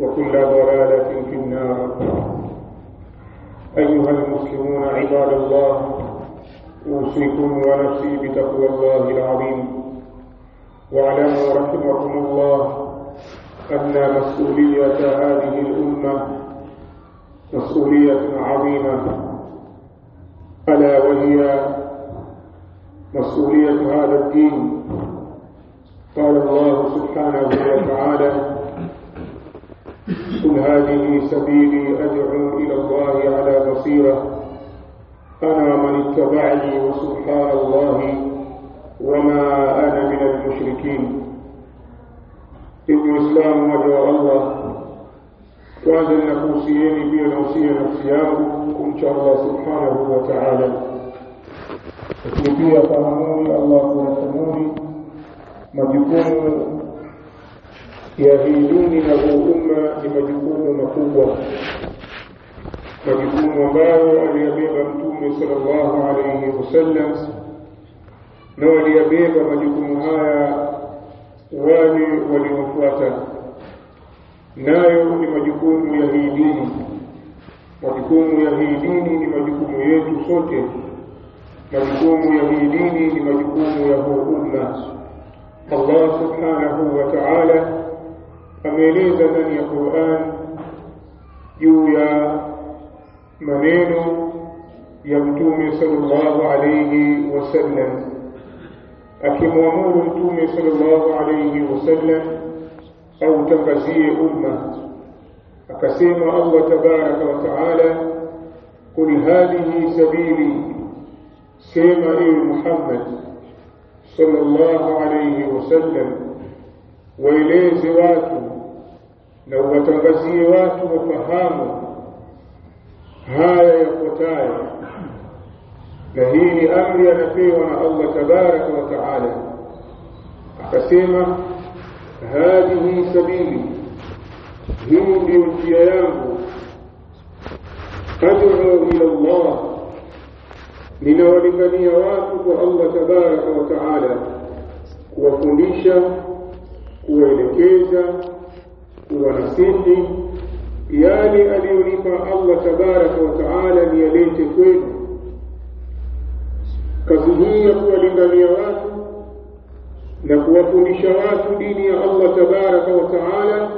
وكل ضلالة في النار. أيها المسلمون عباد الله أوصيكم ونفسي بتقوى الله العظيم. واعلموا رحمكم الله أن مسؤولية هذه الأمة مسؤولية عظيمة. ألا وهي مسؤولية هذا الدين. قال الله سبحانه وتعالى قل هذه سبيلي أدعو إلى الله على بصيرة أنا من اتبعني وسبحان الله وما أنا من المشركين ndugu Islamu waja wa Allah, kwanza ninakuhusieni pia nausia nafsi yangu kumcha Allah subhanahu wa ta'ala, lakini pia fahamuni Allah kuwasamuni majukumu ya hii dini na huu umma ni majukumu makubwa, majukumu ambayo aliyabeba Mtume sallallahu alayhi wasallam na waliyabeba majukumu haya wale waliofuata, nayo ni majukumu ya hii dini. Majukumu ya hii dini ni majukumu yetu sote, majukumu ya hii dini ni majukumu ya huu umma. Allah subhanahu wa ta'ala ameeleza ndani ya Qur'an juu ya maneno ya Mtume sallallahu alayhi wasallam akimwamuru Mtume sallallahu alayhi wasallam au tangazie umma, akasema Allah tabaraka wa taala, qul hadhihi sabili, sema ewe Muhammad sallallahu alayhi wasallam, waeleze watu na uwatangazie watu wafahamu haya yafuatayo. Na hii ni amri anapewa na Allah tabaraka wa taala, akasema hadhihi sabili, hii ndiyo njia yangu, ad'u ila Allah, ninawalingania watu kwa Allah tabaraka wa taala, kuwafundisha, kuwaelekeza, kuwanasihi yale aliyonipa Allah tabaraka wa taala niyalete kwenu. Kazi hii ya kuwalingania watu na kuwafundisha watu dini ya Allah tabaraka wa taala,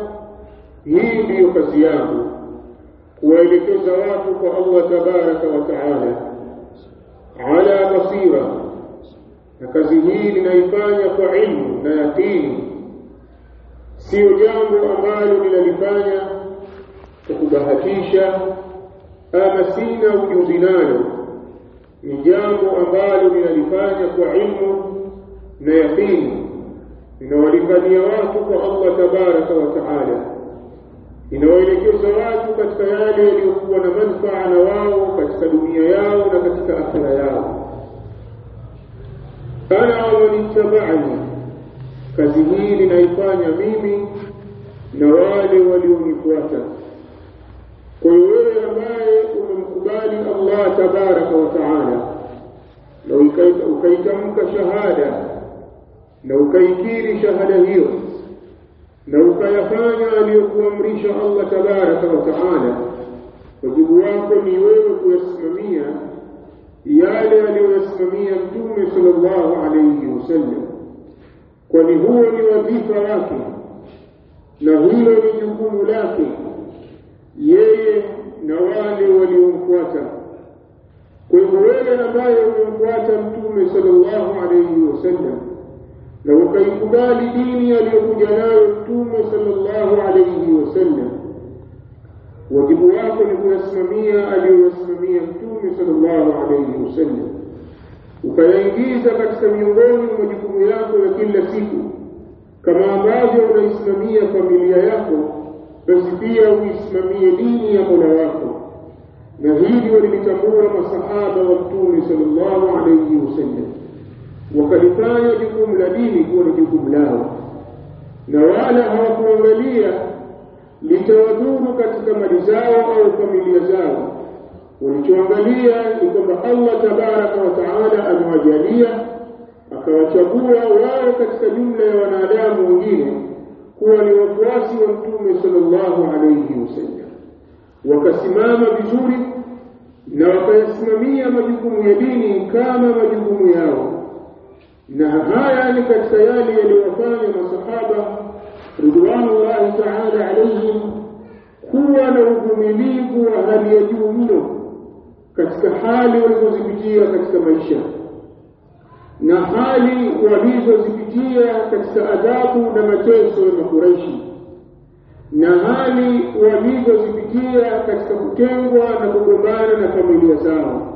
hii ndiyo kazi yangu, kuwaelekeza watu kwa Allah tabaraka wa taala. Ala basira, na kazi hii ninaifanya kwa ilmu na yaqini, siyo jambo ambalo ninalifanya kwa kubahatisha ama sina ujuzi nalo. Ni jambo ambalo ninalifanya kwa ilmu na yaqini. Inawalingania watu kwa Allah tabaraka wa taala. Inawaelekeza watu katika yale yaliyokuwa na manfaa na wao katika dunia yao na katika akhira yao. Ana wamanittabani kazi hii ninaifanya mimi na wale walionifuata. Kwa hiyo wewe ambaye umemkubali Allah tabaraka wa taala na ukaitamka shahada na ukaikiri shahada hiyo na ukayafanya aliyokuamrisha Allah tabaraka wa taala wajibu wako ni wewe kuyasimamia yale aliyoyasimamia mtume sali llahu alaihi wasallam kwani huo ni wadhifa wake na hilo ni jukumu lake yeye na wale waliomfuata. Kwa hivyo wewe ambaye umemfuata mtume sallallahu alayhi wasallam na ukaikubali dini aliyokuja nayo mtume sallallahu alayhi wasallam wajibu wako ni kuyasimamia aliyoyasimamia mtume sallallahu alayhi wasallam ukayaingiza katika miongoni mwa majukumu yako ya kila siku kama ambavyo unaisimamia familia yako basi pia uisimamie dini ya mola wako na hili walilitambua masahaba wa mtume sallallahu alayhi wasallam wakalifanya jukumu la dini kuwa ni jukumu lao na wala hawakuangalia litawadhuru katika mali zao au familia zao walichoangalia ni kwamba Allah tabaraka wa taala amewajalia akawachagua wao katika jumla ya wanadamu wengine kuwa ni wafuasi wa mtume sallallahu alayhi wasallam wakasimama vizuri na wakayasimamia majukumu ya dini kama majukumu yao na haya ni katika yale yaliyowafanya masahaba ridwanullahi taala alaihim kuwa na uvumilivu wa hali ya juu mno katika hali walizozipitia katika maisha. Na hali walizozipitia katika adhabu na mateso ya makuraishi. Na hali walizozipitia katika kutengwa na kugombana na familia zao.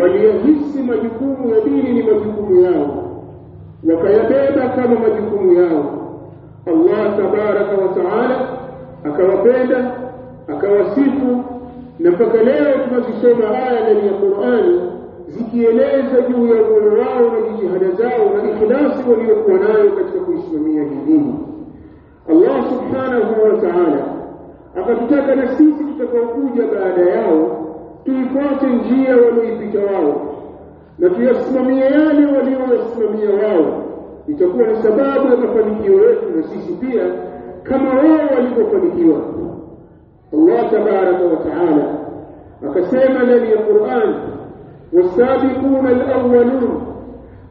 Waliyahisi majukumu ya dini ni majukumu yao. Wakayabeba kama majukumu yao. Allah tabaraka wataala akawapenda akawasifu na mpaka leo tunazisoma aya ndani ya Qur'ani zikieleza juu ya uwezo wao na jitihada zao na ikhlasi waliokuwa nayo katika kuisimamia hii dini. Allah subhanahu wa ta'ala akatutaka na sisi tutakaokuja baada yao tuifuate njia walioipita wao na tuyasimamie yale walioyasimamia wao. Itakuwa ni sababu ya mafanikio yetu na sisi pia kama wao walivyofanikiwa الله تبارك وتعالى. فكسيما لدي القرآن والسابقون الأولون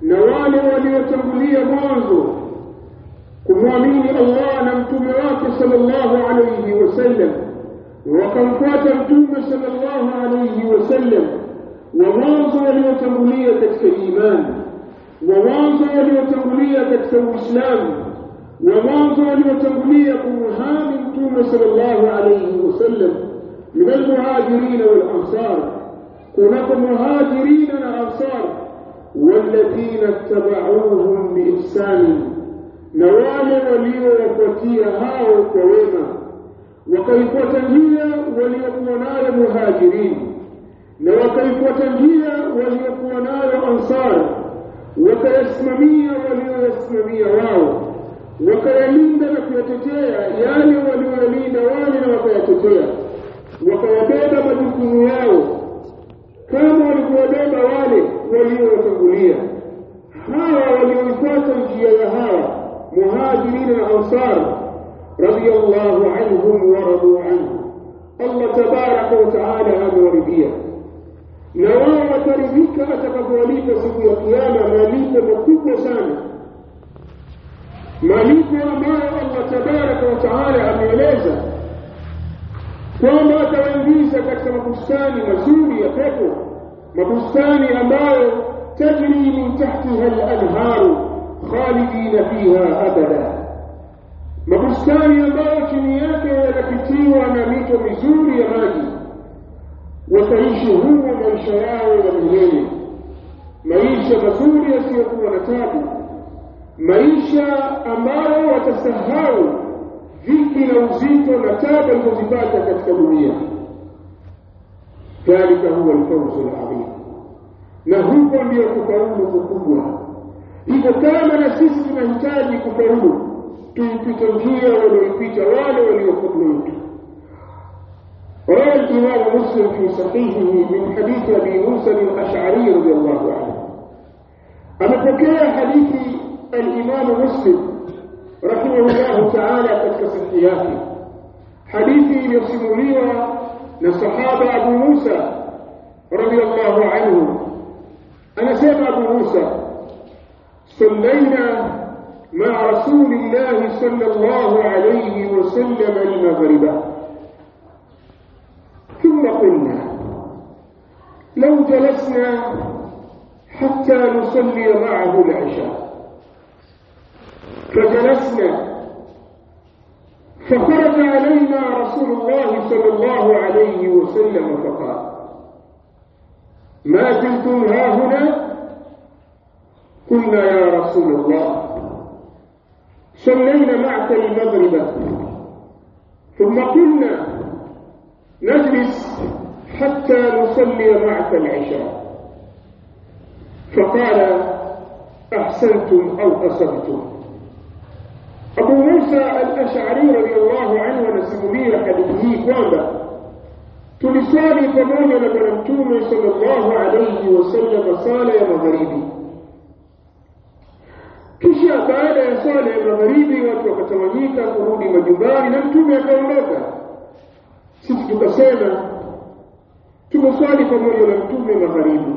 نوال وليتغلي مانزو كمامين الله نمتم صلى الله عليه وسلم. وكم فاتمتم صلى الله عليه وسلم. ومانزو وليتغلي تكسي إيمان ومانزو وليتغلي تكسي إسلامي ومعظم المتغنية بمهام طول صلى الله عليه وسلم من المهاجرين والأنصار؟ كنك مهاجرين الأنصار والذين اتبعوهم بإحسان. نوال وليو وفتية هاو وقويمة. وكيف تنهي وليكونا المهاجرين وكيف تنهي وليكونا الأنصار وكيسممية وليو يسممية واو. Wakayalinda na kuyatetea yale walioyalinda wale na wakayatetea wakayabeba majukumu yao kama walivyowabeba wale waliowatangulia hawa walioifuata njia ya hawa muhajirin na ansar radiyallahu anhum wa radu anhu Allah tabaraka wa taala amewaridhia na wao wataridhika atakapowalipa siku ya kiyama malipo makubwa sana malipo ambayo Allah tabaraka wa taala ameeleza kwamba atawaingiza katika mabustani mazuri ya pepo mabustani ambayo tajri min tahtiha al-anharu khalidina fiha abada mabustani ambayo chini yake yanapitiwa na mito mizuri ya maji wataishi humo maisha yao ya milele maisha mazuri yasiyokuwa na tabu maisha ambayo watasahau dhiki na uzito na tabu alizozipata katika dunia dhalika huwa alfawzu alazim na huko ndio kufaulu kukubwa hivyo kama na sisi tunahitaji kufaulu tuipite njia walioipita wale waliokabla yetu روى الإمام مسلم في صحيحه من حديث أبي موسى الأشعري رضي الله عنه أما حديث الإمام مسلم رحمه الله تعالى sahihi yake hadithi iliyosimuliwa na sahaba Abu Musa radiyallahu anhu anasema Abu Musa صلينا مع رسول الله صلى الله عليه وسلم المغرب. ثم قلنا لو جلسنا حتى نصلي معه العشاء. فجلسنا فخرج علينا رسول الله صلى الله عليه وسلم فقال ما زلتم ها هنا قلنا يا رسول الله. صلينا معك المغرب. ثم قلنا نجلس حتى نصلي معك العشاء. فقال أحسنتم أو أصبتم؟ Abu Musa al-Ash'ari radiyallahu anhu anasimulia hadithi hii kwamba tuliswali pamoja na Bwana Mtume sallallahu alayhi wasallam sala ya magharibi. Kisha baada ya sala ya magharibi watu wakatawanyika kurudi majumbani na Mtume akaondoka. Sisi tukasema tumeswali pamoja na Mtume magharibi,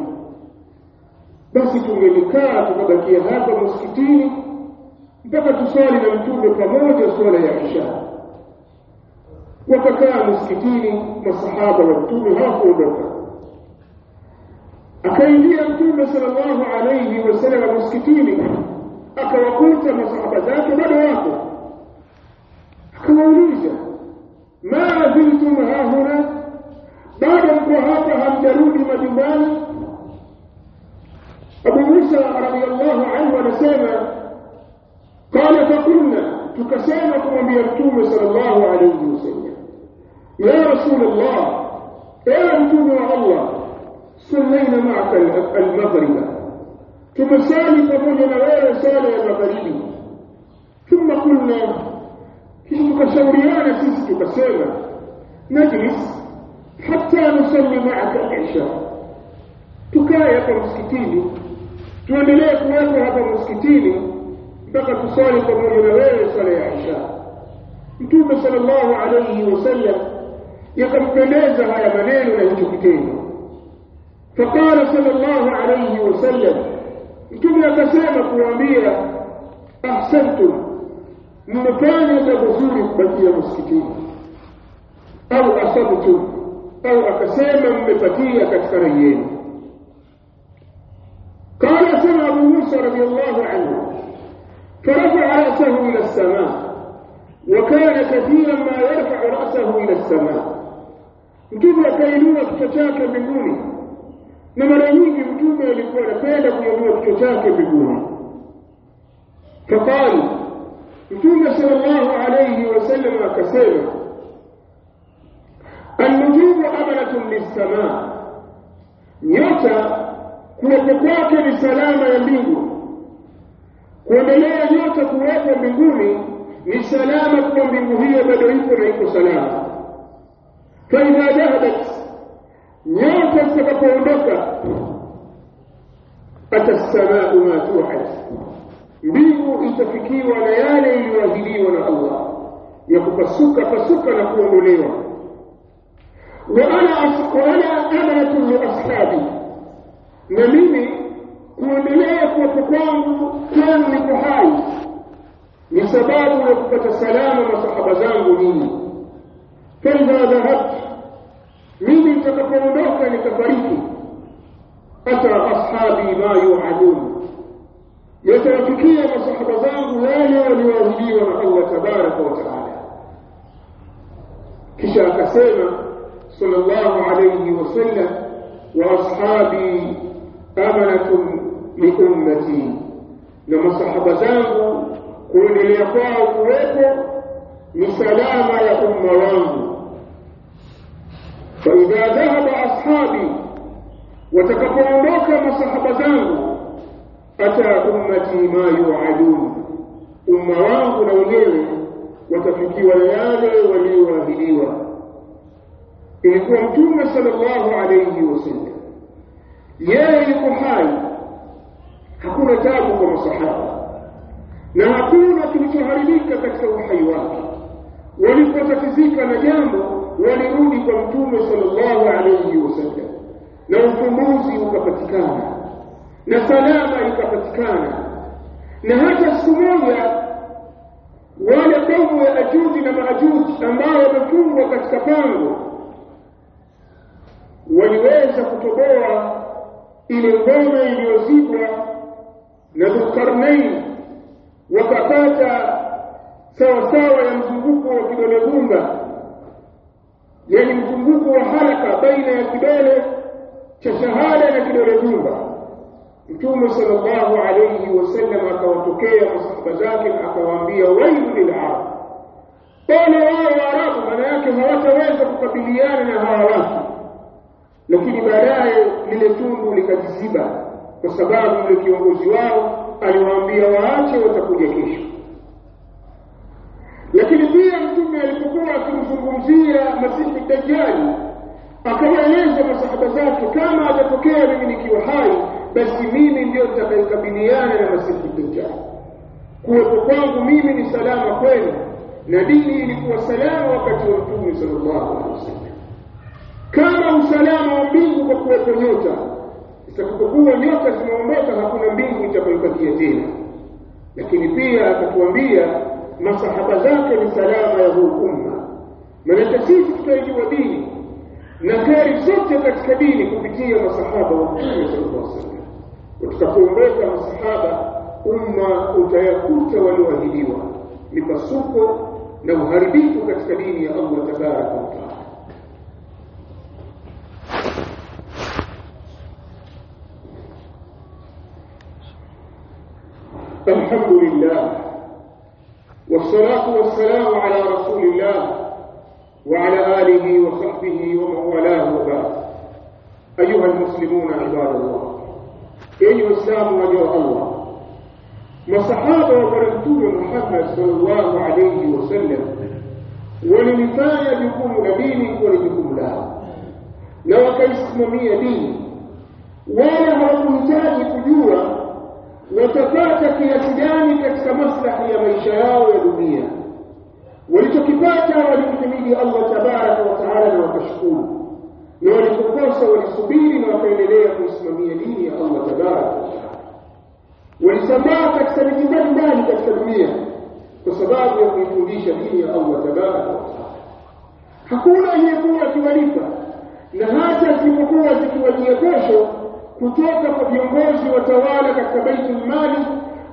basi tungelikaa tukabakia hapa msikitini mpaka tuswali na mtume pamoja swala ya isha wakakaa msikitini masahaba wa mtume hawakuondoka akaingia mtume sallallahu alayhi wasallam msikitini akawakuta masahaba zake bado wako akawauliza ma ziltum hahuna bado mko hapa hamjarudi majumbani abu musa radiallahu anhu anasema قال فكنا تكسانا كمبيا التوم صلى الله عليه وسلم. يا رسول الله يا أنتم يا الله صلينا معك المغرب. ثم سالي فقلنا يا رسالة يا مغربي. ثم قلنا كيف تكسوريانا سيس تكسانا نجلس حتى نصلي معك العشاء. تكايا في تولي تواملي أخواتها في المسكتين فقط تصالي قبرنا وين صلي عشاء نتوب صلى الله عليه وسلم. يقبل ماذا هيا منين ونهجبتين فقال صلى الله عليه وسلم نتوب نتسامك وامير أحسنتم مكانة بزور بكي مستكين أو أصبتم أو أكساما مفتية كتريين قال سنة أبو موسى رضي الله عنه فرفع رأسه إلى السماء وكان كثيرا ما يرفع رأسه إلى السماء. كيف كيلوا كتشاك بقومي نمرهيني مجوبة لكوانا كيلا كيلوا كتشاك بقومي فقال مجوبة صلى الله عليه وسلم كسير النجوب أمرة للسماء. نيوتا كنت كواك لسلام يبيه kuendelea nyota kuwepo mbinguni ni salama kuwa mbingu hiyo bado ipo na iko salama faidha dhahabat nyota zitakapoondoka ata samau ma tuad mbingu itafikiwa na yale iliyoahidiwa na allah ya kupasuka pasuka na kuondolewa waana amanatun liashabi na mimi kuendelea kuwepo kwangu kwenu niko hai ni sababu ya kupata salama masahaba zangu nyinyi faidha dhahabtu mimi nitakapoondoka nitafariki ata ashabi ma yuadun yatawafikia masahaba zangu wale walioahidiwa na allah tabaraka wa taala kisha akasema sallallahu alayhi wasallam wa ashabi amanatun liummati na masahaba zangu kuendelea kwao kuwepo ni salama ya umma wangu faidha dhahaba ashabi watakapoondoka masahaba zangu ata ummati ma yuadun umma wangu na wenyewe watafikiwa yale walioahidiwa ilikuwa mtume sallallahu alayhi wasallam yeye yuko hai hakuna tabu kwa masahaba na hakuna kilichoharibika katika uhai wake walipotatizika na jambo walirudi kwa mtume sallallahu alayhi wasallam na ufumbuzi ukapatikana na salama ikapatikana na hata siku moja wale kaumu ya ajuji na maajuji ambao wamefungwa katika pango waliweza kutoboa ile ngome iliyozibwa na Dhulkarnain wakapata sawasawa ya mzunguko wa kidole gumba yani mzunguko wa haraka baina ya kidole cha shahada na kidole gumba mtume sallallahu alayhi wasallam akawatokea masahaba zake akawaambia wailu lil'arab pale wao waarabu maana yake hawataweza kukabiliana na hawa watu lakini baadaye lile tundu likajiziba kwa sababu yule kiongozi wao aliwaambia waache watakuja kesho. Lakini pia mtume alipokuwa akimzungumzia masihi dajjali akawaeleza masahaba zake kama atatokea mimi nikiwa hai basi mimi ndio nitakayekabiliana na masihi dajjali. Kuwepo kwangu mimi ni salama kwenu na dini ilikuwa salama wakati wa mtume sallallahu alehi wasallam. Kama usalama wa mbingu kwa kuwepo nyota zitakapokuwa nyota zimeondoka hakuna mbingu itakayobakia tena lakini pia akatuambia masahaba zake ni salama ya huu umma maanake sisi tutaijua dini na kheri zote katika dini kupitia masahaba wa mtume sallallahu alaihi wasallam watakapoondoka masahaba umma utayakuta walioahidiwa mipasuko na uharibifu katika dini ya Allah tabaraka wa taala الحمد لله والصلاة والسلام على رسول الله وعلى آله وصحبه ومن والاه وبعد. أيها المسلمون عباد الله أيها السلام وجه الله ما صحابة وبرمتون محمد صلى الله عليه وسلم ولنفايا بكم نبيني ولكم لا. لو كيس ممي دين ولا هو مجاهد watapata kiasi gani katika maslahi ya maisha yao ya dunia walichokipata walimhimidi Allah tabaraka wa taala na wakashukuru na walipokosa walisubiri na wakaendelea kuisimamia dini ya Allah tabaraka wa taala walisambaa katika miji mbalimbali katika dunia kwa sababu ya kuifundisha dini ya Allah tabaraka wa taala hakuna aliyekuwa akiwalipa na hata zilipokuwa zikiwajia kesho kutoka kwa viongozi watawala katika baitul mali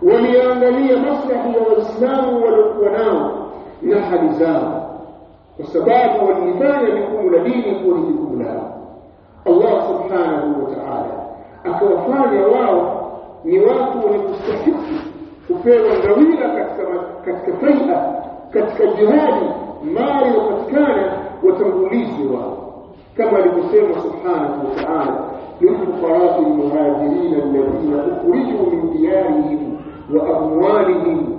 waliangalia maslahi ya waislamu waliokuwa nao na hali zao kwa sababu walifanya jukumu la dini kuwa ni jukumu lao Allah subhanahu wa ta'ala akawafanya wao ni watu wenye kustahiki kupewa ngawira katika katika faida katika jihadi mali inapatikana watangulizi wao kama alivyosema subhanahu wa ta'ala للفقراء المهاجرين الذين أخرجوا من ديارهم وأموالهم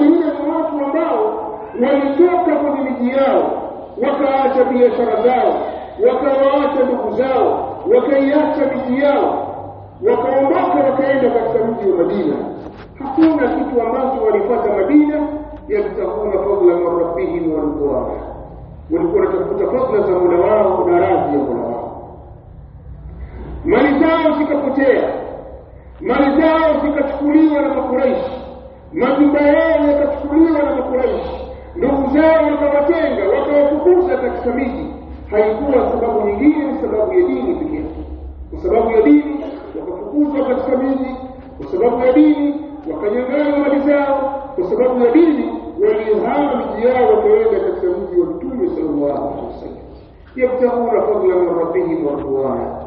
ni watu ambao walitoka kwenye miji yao wakaacha biashara zao wakawaacha ndugu zao wakaiacha miji yao wakaondoka wakaenda katika mji wa Madina hakuna kitu ambacho walipata Madina yabtahuna fadla min rabbihim wa ridwana walikuwa wanatafuta fadla za Mola wao na radhi ya Mola wao mali zao zikapotea. Mali zao zikachukuliwa na makuraishi. Majumba yao yakachukuliwa na makuraishi. Ndugu zao wakawatenga wakawafukuza katika miji. Haikuwa sababu nyingine ni sababu ya dini pekee. Yake kwa sababu ya dini wakafukuzwa katika miji. Kwa sababu ya dini wakanyang'anywa mali zao. Kwa sababu ya dini ويظهر زيارة ولدة صلى الله عليه وسلم. يبتغون فضلا من ربهم ورضوانا.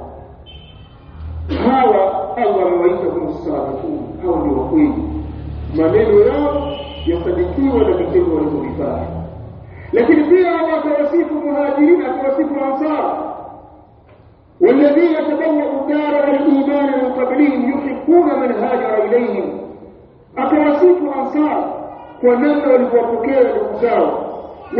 هذا أول وليتهم الصادقون أو الوقوين ما بين يوم يصدقون ولكن والمرفاه لكن فيها ما توصيف المهاجرين توصيف الأنصار. والذين تبوأوا دار الإيمان من قبلهم يحبون من هاجر إليهم. أتوصيف الأنصار. Kwa namna walivyowapokea ndugu zao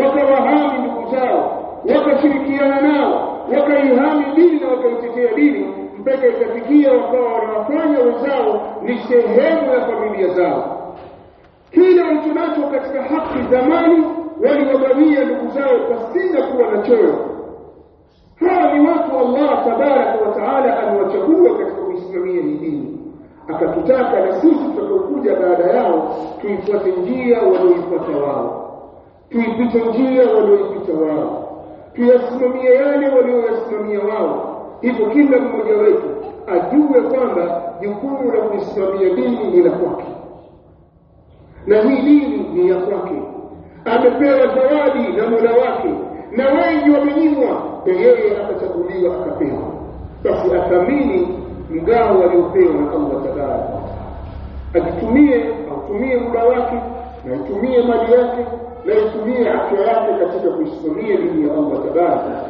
wakawahami ndugu zao wakashirikiana nao wakaihami dini na wakaitetea dini mpaka ikafikia wakawa wanawafanya wenzao ni sehemu ya familia zao kile walichonacho katika haki zamani waliwagawia ndugu zao pasina kuwa na choyo hawa ni watu Allah tabaraka wa taala amewachagua katika kuisimamia hii dini akatutaka na sisi tutakokuja baada yao tuifuate njia walioipata wao. Tuipite njia walioipita wao. Tuyasimamie yale walioyasimamia wao. Hivyo kila mmoja wetu ajue kwamba jukumu la kuisimamia dini ni la kwake. Na hii dini ni ya kwake. Amepewa zawadi na mola wake na wengi wamenyimwa na yeye akachaguliwa akapewa. Basi athamini mgao aliopewa na Allah Ta'ala. Akitumie akitumie muda wake na utumie mali yake na utumie afya yake katika kuisimamia dini ya Allah Ta'ala.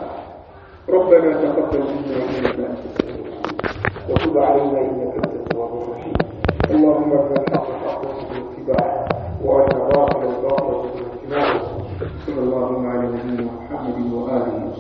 ربنا تقبل منا انك انت التواب وتب علينا انك انت التواب الرحيم اللهم ارنا الحق حقا بالاتباع وارنا الباطل الباطل بالاجتناب صلى الله على نبينا محمد واله وصحبه وسلم